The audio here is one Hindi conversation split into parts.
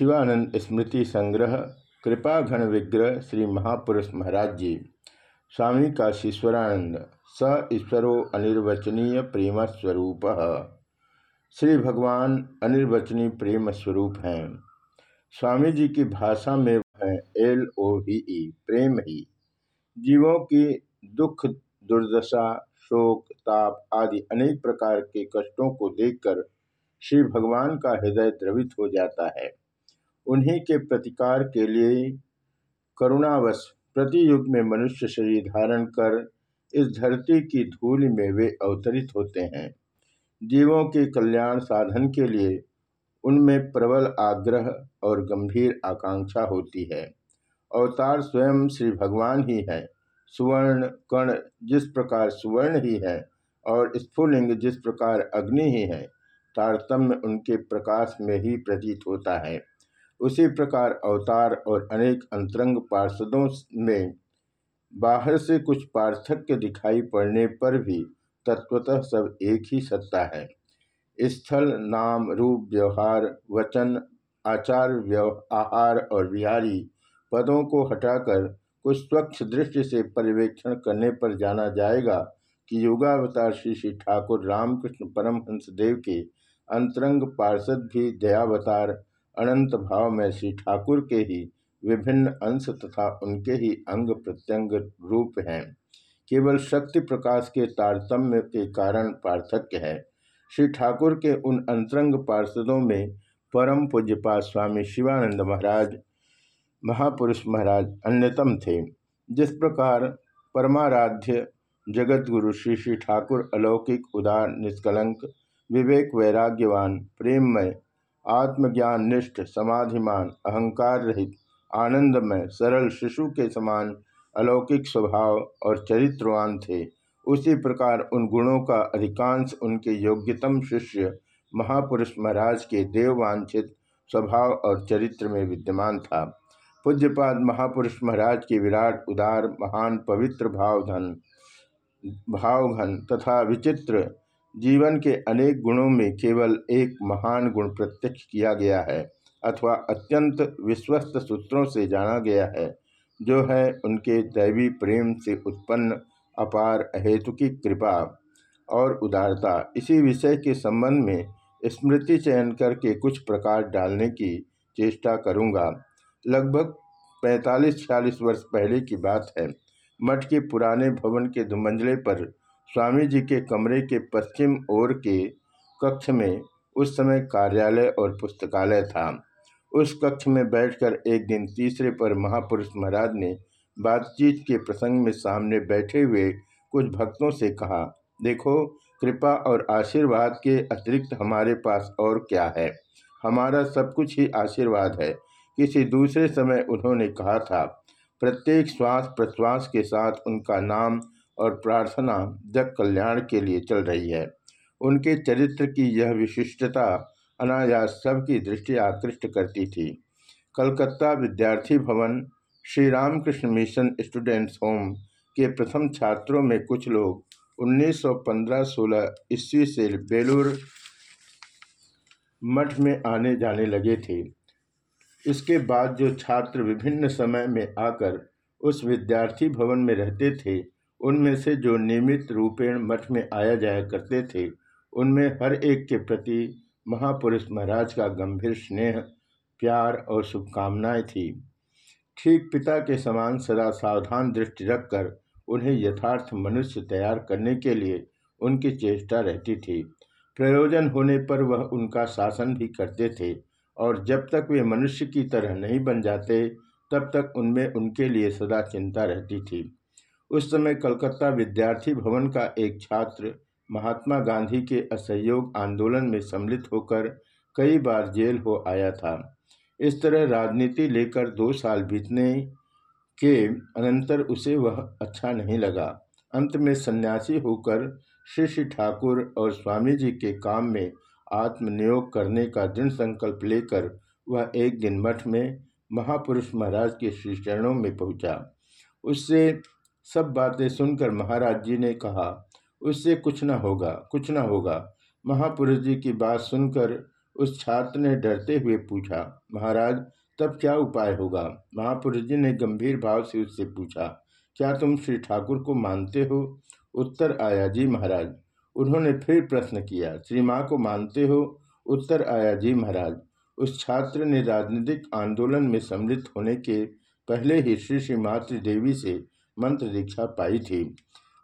शिवानंद स्मृति संग्रह कृपा घन विग्रह श्री महापुरुष महाराज जी स्वामी काशीश्वरानंद स ईश्वरो अनिर्वचनीय प्रेम स्वरूप श्री भगवान अनिर्वचनीय प्रेम स्वरूप हैं। स्वामी जी की भाषा में है, एल ओ ही ई, प्रेम ही। जीवों की दुख, दुर्दशा, शोक, ताप आदि अनेक प्रकार के कष्टों को देखकर श्री भगवान का हृदय द्रवित हो जाता है। उन्हीं के प्रतिकार के लिए करुणावश प्रति युग में मनुष्य शरीर धारण कर इस धरती की धूल में वे अवतरित होते हैं। जीवों के कल्याण साधन के लिए उनमें प्रबल आग्रह और गंभीर आकांक्षा होती है। अवतार स्वयं श्री भगवान ही है। सुवर्ण कण जिस प्रकार सुवर्ण ही है और स्फुलिंग जिस प्रकार अग्नि ही है, तारतम्य उनके प्रकाश में ही प्रतीत होता है। उसी प्रकार अवतार और अनेक अंतरंग पार्षदों में बाहर से कुछ पार्थक्य दिखाई पड़ने पर भी तत्वतः सब एक ही सत्ता है। स्थल, नाम, रूप, व्यवहार, वचन, आचार आहार और विहारी पदों को हटाकर कुछ स्वच्छ दृष्टि से पर्यवेक्षण करने पर जाना जाएगा कि योगावतार श्री श्री ठाकुर रामकृष्ण परमहंस देव के अंतरंग पार्षद भी दयावतार अनंत भाव में श्री ठाकुर के ही विभिन्न अंश तथा उनके ही अंग प्रत्यंग रूप हैं। केवल शक्ति प्रकाश के तारतम्य के कारण पार्थक्य है। श्री ठाकुर के उन अंतरंग पार्षदों में परम पूज्यपात स्वामी शिवानंद महाराज, महापुरुष महाराज अन्यतम थे। जिस प्रकार परमाराध्य जगत गुरु श्री श्री ठाकुर अलौकिक, उदार, निष्कलंक, विवेक, वैराग्यवान, प्रेममय आत्मज्ञान निष्ठ, समाधिमान, अहंकार रहित, आनंदमय, सरल शिशु के समान अलौकिक स्वभाव और चरित्रवान थे। उसी प्रकार उन गुणों का अधिकांश उनके योग्यतम शिष्य, महापुरुष महाराज के देववांछित स्वभाव और चरित्र में विद्यमान था। पूज्यपाद महापुरुष महाराज के विराट, उदार, महान, पवित्र भावधन, भावघन तथा विचित्र जीवन के अनेक गुणों में केवल एक महान गुण प्रत्यक्ष किया गया है, अथवा अत्यंत विश्वस्त सूत्रों से जाना गया है, जो है उनके दैवी प्रेम से उत्पन्न अपार अहेतुकी कृपा और उदारता। इसी विषय के संबंध में स्मृति चयन करके कुछ प्रकार डालने की चेष्टा करूँगा। लगभग पैंतालीस छियालीस वर्ष पहले की बात है। मठ के पुराने भवन के दुमंजले पर स्वामी जी के कमरे के पश्चिम ओर के कक्ष में उस समय कार्यालय और पुस्तकालय था। उस कक्ष में बैठकर एक दिन तीसरे पर महापुरुष महाराज ने बातचीत के प्रसंग में सामने बैठे हुए कुछ भक्तों से कहा, देखो, कृपा और आशीर्वाद के अतिरिक्त हमारे पास और क्या है? हमारा सब कुछ ही आशीर्वाद है। किसी दूसरे समय उन्होंने कहा था, प्रत्येक श्वास प्रश्वास के साथ उनका नाम और प्रार्थना जग कल्याण के लिए चल रही है। उनके चरित्र की यह विशिष्टता अनायास सबकी दृष्टि आकृष्ट करती थी। Calcutta Vidyarthi Bhavan, Shri Ramakrishna mission students home के प्रथम छात्रों में कुछ लोग 1915-16 ईस्वी से बेलूर मठ में आने जाने लगे थे। इसके बाद जो छात्र विभिन्न समय में आकर उस विद्यार्थी भवन में रहते थे उनमें से जो नियमित रूपेण मठ में आया जाया करते थे, उनमें हर एक के प्रति महापुरुष महाराज का गंभीर स्नेह, प्यार और शुभकामनाएँ थी। ठीक पिता के समान सदा सावधान दृष्टि रखकर उन्हें यथार्थ मनुष्य तैयार करने के लिए उनकी चेष्टा रहती थी। प्रयोजन होने पर वह उनका शासन भी करते थे और जब तक वे मनुष्य की तरह नहीं बन जाते, तब तक उनमें उनके लिए सदा चिंता रहती थी। उस समय कलकत्ता विद्यार्थी भवन का एक छात्र महात्मा गांधी के असहयोग आंदोलन में सम्मिलित होकर कई बार जेल हो आया था। इस तरह राजनीति लेकर दो साल बीतने के अनंतर उसे वह अच्छा नहीं लगा। अंत में सन्यासी होकर श्री श्री ठाकुर और स्वामी जी के काम में आत्मनियोग करने का दृढ़ संकल्प लेकर वह एक दिन मठ में महापुरुष महाराज के श्री चरणों में पहुँचा। उससे सब बातें सुनकर महाराज जी ने कहा, उससे कुछ न होगा, कुछ न होगा। महापुरुष जी की बात सुनकर उस छात्र ने डरते हुए पूछा, महाराज, तब क्या उपाय होगा? महापुरुष जी ने गंभीर भाव से उससे पूछा, क्या तुम श्री ठाकुर को मानते हो? उत्तर आया, जी महाराज। उन्होंने फिर प्रश्न किया, श्री माँ को मानते हो? उत्तर आया, जी महाराज। उस छात्र ने राजनीतिक आंदोलन में सम्मिलित होने के पहले ही श्री श्री मातृ देवी से मंत्र दीक्षा पाई थी।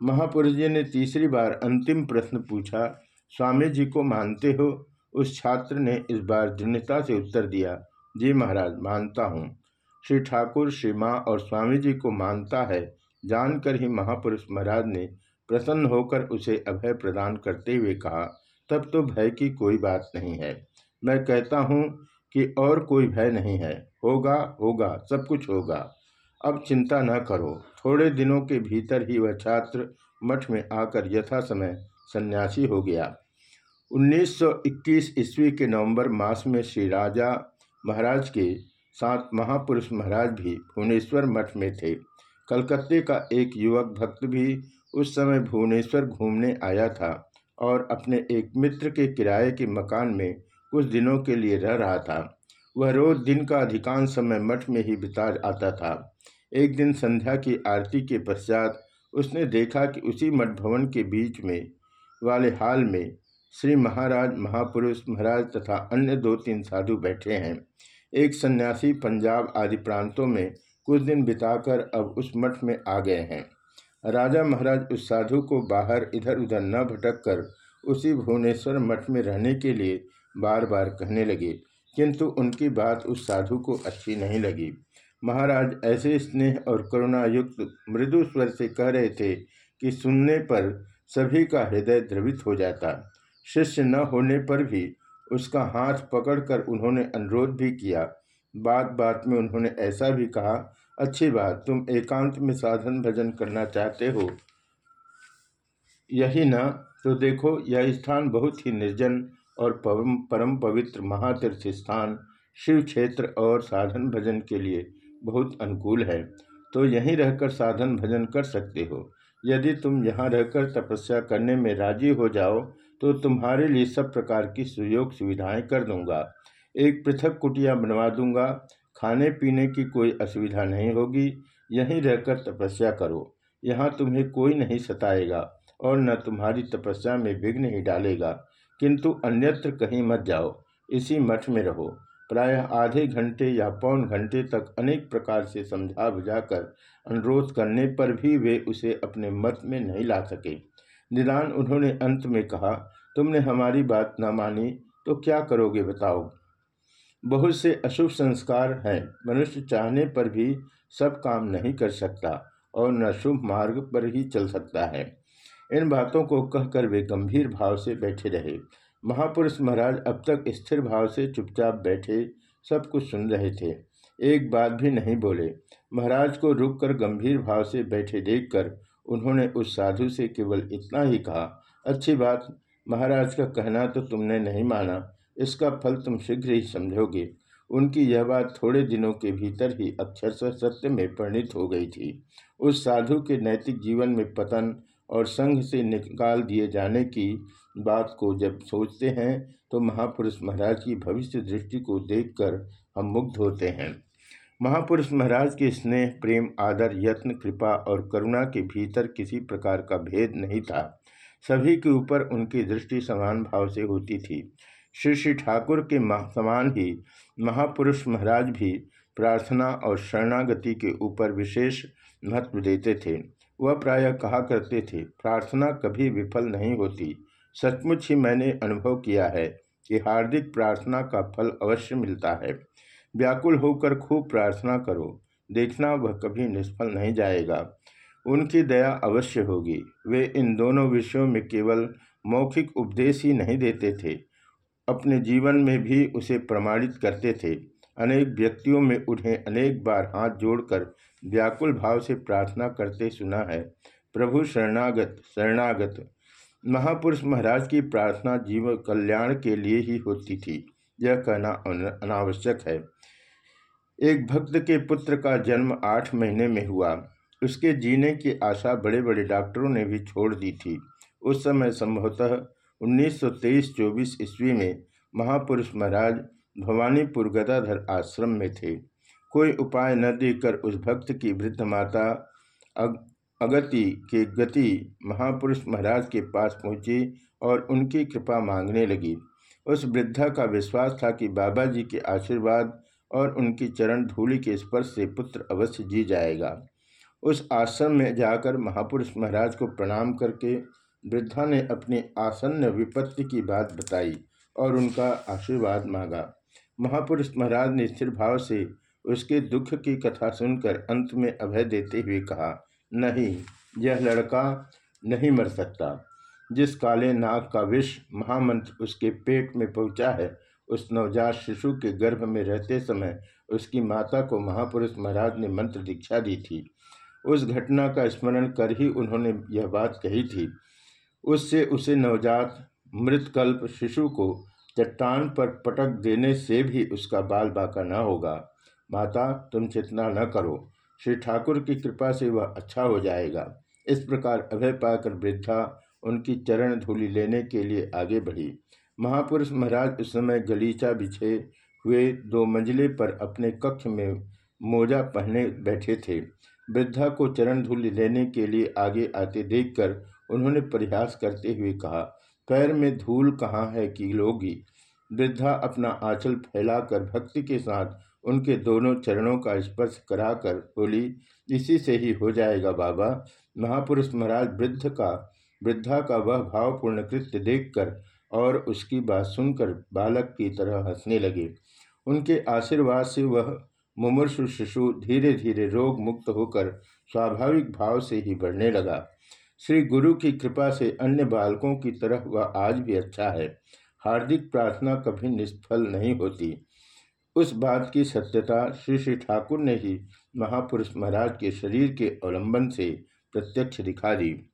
महापुरुष जी ने तीसरी बार अंतिम प्रश्न पूछा, स्वामी जी को मानते हो? उस छात्र ने इस बार दृढ़ता से उत्तर दिया, जी महाराज, मानता हूँ। श्री ठाकुर, श्री माँ और स्वामी जी को मानता है। जानकर ही महापुरुष महाराज ने प्रसन्न होकर उसे अभय प्रदान करते हुए कहा, तब तो भय की कोई बात नहीं है। मैं कहता हूँ कि और कोई भय नहीं है। होगा होगा, सब कुछ होगा। अब चिंता न करो। थोड़े दिनों के भीतर ही वह छात्र मठ में आकर यथा समय सन्यासी हो गया। 1921 ईस्वी के नवंबर मास में श्री राजा महाराज के साथ महापुरुष महाराज भी भुवनेश्वर मठ में थे। कलकत्ते का एक युवक भक्त भी उस समय भुवनेश्वर घूमने आया था और अपने एक मित्र के किराए के मकान में कुछ दिनों के लिए रह रहा था। वह रोज दिन का अधिकांश समय मठ में ही बिता आता था। एक दिन संध्या की आरती के पश्चात उसने देखा कि उसी मठ भवन के बीच में वाले हाल में श्री महाराज, महापुरुष, महाराज तथा अन्य दो तीन साधु बैठे हैं। एक सन्यासी पंजाब आदि प्रांतों में कुछ दिन बिताकर अब उस मठ में आ गए हैं। राजा महाराज उस साधु को बाहर इधर उधर न भटक कर उसी भुवनेश्वर मठ में रहने के लिए बार बार कहने लगे, किंतु उनकी बात उस साधु को अच्छी नहीं लगी। महाराज ऐसे स्नेह और करुणायुक्त मृदु स्वर से कह रहे थे कि सुनने पर सभी का हृदय द्रवित हो जाता। शिष्य न होने पर भी उसका हाथ पकड़कर उन्होंने अनुरोध भी किया। बात बात में उन्होंने ऐसा भी कहा, अच्छी बात, तुम एकांत में साधन भजन करना चाहते हो। यही न तो देखो, यह स्थान बहुत ही निर्जन और परम परम पवित्र महातीर्थ स्थान, शिव क्षेत्र और साधन भजन के लिए। बहुत अनुकूल है। तो यहीं रहकर साधन भजन कर सकते हो। यदि तुम यहाँ रहकर तपस्या करने में राज़ी हो जाओ तो तुम्हारे लिए सब प्रकार की सुयोग सुविधाएँ कर दूँगा। एक पृथक कुटिया बनवा दूँगा। खाने पीने की कोई असुविधा नहीं होगी। यहीं रहकर तपस्या करो। यहाँ तुम्हें कोई नहीं सताएगा और न तुम्हारी तपस्या में विघ्न ही डालेगा। किंतु अन्यत्र कहीं मत जाओ। इसी मठ में रहो। प्रायः आधे घंटे या पौन घंटे तक अनेक प्रकार से समझा बुझाकर अनुरोध करने पर भी वे उसे अपने मत में नहीं ला सके। निदान उन्होंने अंत में कहा, तुमने हमारी बात न मानी तो क्या करोगे बताओ? बहुत से अशुभ संस्कार हैं। मनुष्य चाहने पर भी सब काम नहीं कर सकता और न शुभ मार्ग पर ही चल सकता है। इन बातों को कहकर वे गंभीर भाव से बैठे रहे। महापुरुष महाराज अब तक स्थिर भाव से चुपचाप बैठे, सब कुछ सुन रहे थे। एक बात भी नहीं बोले। महाराज को रुककर गंभीर भाव से बैठे देखकर उन्होंने उस साधु से केवल इतना ही कहा, अच्छी बात, महाराज का कहना तो तुमने नहीं माना। इसका फल तुम शीघ्र ही समझोगे। उनकी यह बात थोड़े दिनों के भीतर ही अक्षर सत्य में परिणित हो गई थी। उस साधु के नैतिक जीवन में पतन और संघ से निकाल दिए जाने की बात को जब सोचते हैं तो महापुरुष महाराज की भविष्य दृष्टि को देखकर हम मुग्ध होते हैं। महापुरुष महाराज के स्नेह, प्रेम, आदर, यत्न, कृपा और करुणा के भीतर किसी प्रकार का भेद नहीं था। सभी के ऊपर उनकी दृष्टि समान भाव से होती थी। श्री श्री ठाकुर के समान ही महापुरुष महाराज भी प्रार्थना और शरणागति के ऊपर विशेष महत्व देते थे। वह प्रायः कहा करते थे, प्रार्थना कभी विफल नहीं होती। सचमुच ही मैंने अनुभव किया है कि हार्दिक प्रार्थना का फल अवश्य मिलता है। व्याकुल होकर खूब प्रार्थना करो, देखना वह कभी निष्फल नहीं जाएगा। उनकी दया अवश्य होगी। वे इन दोनों विषयों में केवल मौखिक उपदेश ही नहीं देते थे, अपने जीवन में भी उसे प्रमाणित करते थे। अनेक व्यक्तियों में उन्हें अनेक बार हाथ जोड़कर व्याकुल भाव से प्रार्थना करते सुना है। प्रभु शरणागत शरणागत। महापुरुष महाराज की प्रार्थना जीवन कल्याण के लिए ही होती थी। यह कहना अनावश्यक है। एक भक्त के पुत्र का जन्म आठ महीने में हुआ। उसके जीने की आशा बड़े बड़े डॉक्टरों ने भी छोड़ दी थी। उस समय संभवतः 1923-24 ईस्वी में महापुरुष महाराज भवानीपुर गदाधर आश्रम में थे। कोई उपाय न देकर उस भक्त की वृद्ध माता अगति के गति महापुरुष महाराज के पास पहुँची और उनकी कृपा मांगने लगी। उस वृद्धा का विश्वास था कि बाबा जी के आशीर्वाद और उनकी चरण धूलि के स्पर्श से पुत्र अवश्य जी जाएगा। उस आश्रम में जाकर महापुरुष महाराज को प्रणाम करके वृद्धा ने अपनी आसन्न विपत्ति की बात बताई और उनका आशीर्वाद मांगा। महापुरुष महाराज ने स्थिर भाव से उसके दुख की कथा सुनकर अंत में अभय देते हुए कहा नहीं, यह लड़का नहीं मर सकता। जिस काले नाग का विष महामंत्र उसके पेट में पहुँचा है, उस नवजात शिशु के गर्भ में रहते समय उसकी माता को महापुरुष महाराज ने मंत्र दीक्षा दी थी। उस घटना का स्मरण कर ही उन्होंने यह बात कही थी। उससे उसे नवजात मृतकल्प शिशु को चट्टान पर पटक देने से भी उसका बाल बाका न होगा। माता, तुम चितना न करो। श्री ठाकुर की कृपा से वह अच्छा हो जाएगा। इस प्रकार अभय पाकर वृद्धा उनकी चरण धूलि लेने के लिए आगे बढ़ी। महापुरुष महाराज उस समय गलीचा बिछे हुए दो मंजिले पर अपने कक्ष में मोजा पहने बैठे थे। वृद्धा को चरण धूलि लेने के लिए आगे आते देखकर उन्होंने प्रयास करते हुए कहा, पैर में धूल कहाँ है कि लोगी वृद्धा अपना आंचल फैलाकर भक्ति के साथ उनके दोनों चरणों का स्पर्श कराकर बोली, इसी से ही हो जाएगा बाबा। महापुरुष महाराज वृद्ध का, वृद्धा का वह भावपूर्ण कृत्य देखकर और उसकी बात सुनकर बालक की तरह हंसने लगे। उनके आशीर्वाद से वह मुमूर्षु शिशु धीरे धीरे रोग मुक्त होकर स्वाभाविक भाव से ही बढ़ने लगा। श्री गुरु की कृपा से अन्य बालकों की तरह वह आज भी अच्छा है। हार्दिक प्रार्थना कभी निष्फल नहीं होती। उस बात की सत्यता श्री श्री ठाकुर ने ही महापुरुष महाराज के शरीर के अवलंबन से प्रत्यक्ष दिखा दी।